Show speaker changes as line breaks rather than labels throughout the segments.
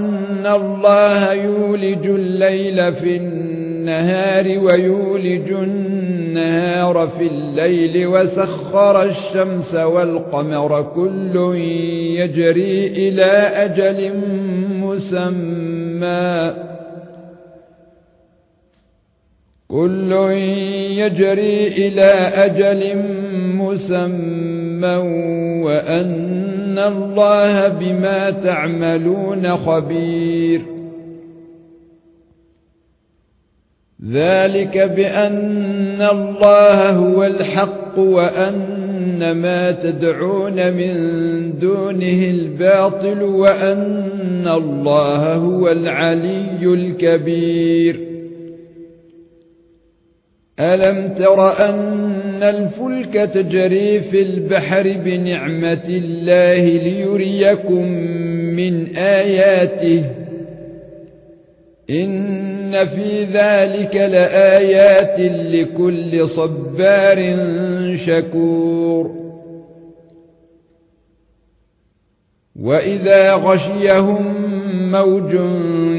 أن الله يولج الليل في النهار ويولج النهار في الليل وسخر الشمس والقمر كل يجري إلى أجل مسمى كل يجري إلى أجل مسمى وأن الله بما تعملون خبير. ذلك بأن الله هو الحق وأن ما تدعون من دونه الباطل وأن الله هو العلي الكبير. ألم تر أن الفلك تجري في البحر بنعمة الله ليريكم من آياته؟ إن في ذلك لآيات لكل صبار شكور. وإذا غشيهم موج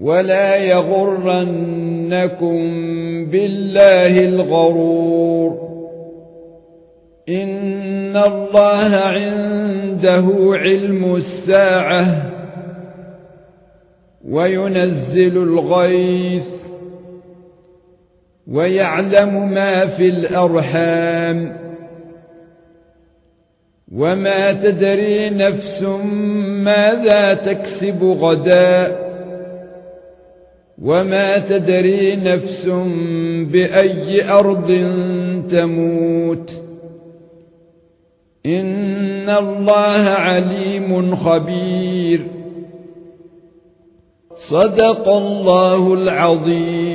ولا يغرنكم بالله الغرور. إن الله عنده علم الساعة وينزل الغيث ويعلم ما في الأرحام. وما تدري نفس ماذا تكسب غدًا. وما تدري نفس بأي أرض تموت. إن الله عليم خبير. صدق الله العظيم.